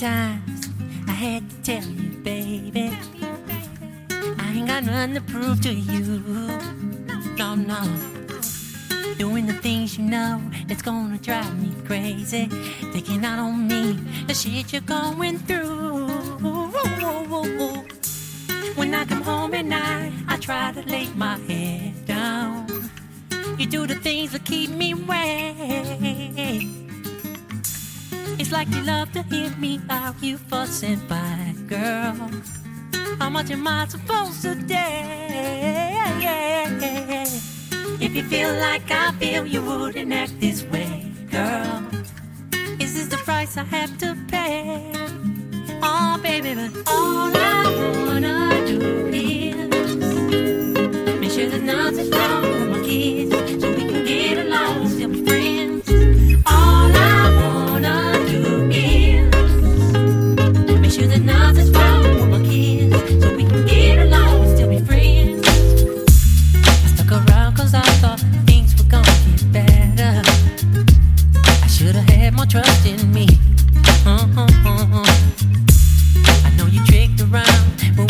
times I had to tell you, baby. I ain't got nothing to prove to you. No, no. Doing the things you know that's gonna drive me crazy. Out on me the shit you're going through. When I come home at night, I try to lay my head down. You do the things that keep me awake. It's like you love to hear me out, you fussing by, girl. How much am I supposed to dare? If you feel like I feel, you wouldn't act this way, girl. This is this the price I have to pay? Oh, baby, but all I I should've had more trust in me. Uh-huh. I know you tricked around when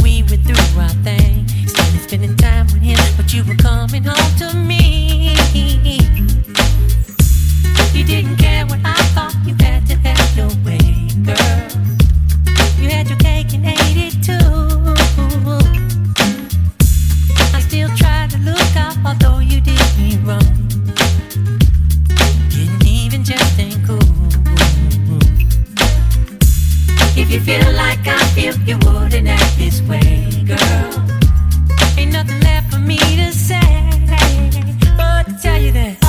I feel like I feel, you wouldn't act this way, girl. Ain't nothing left for me to say, but to tell you this.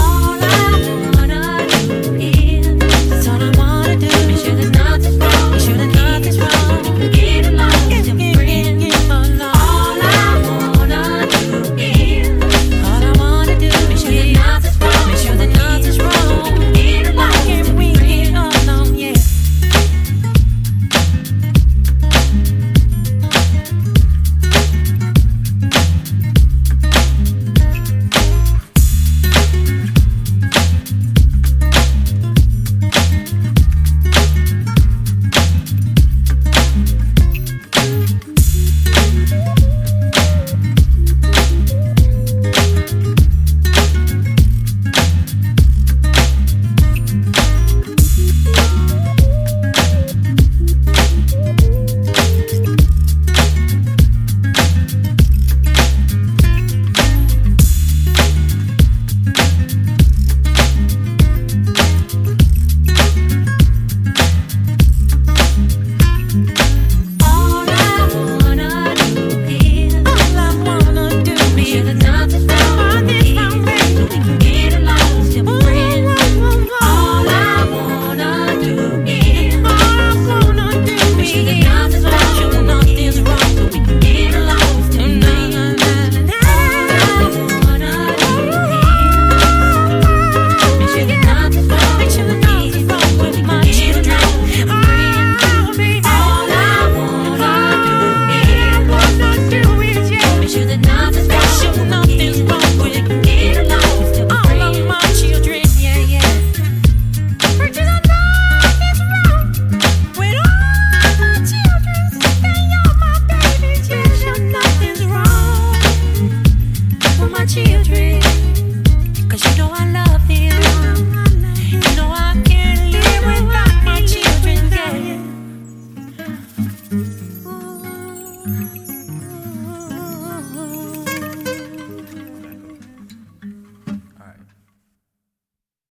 Mm-hmm.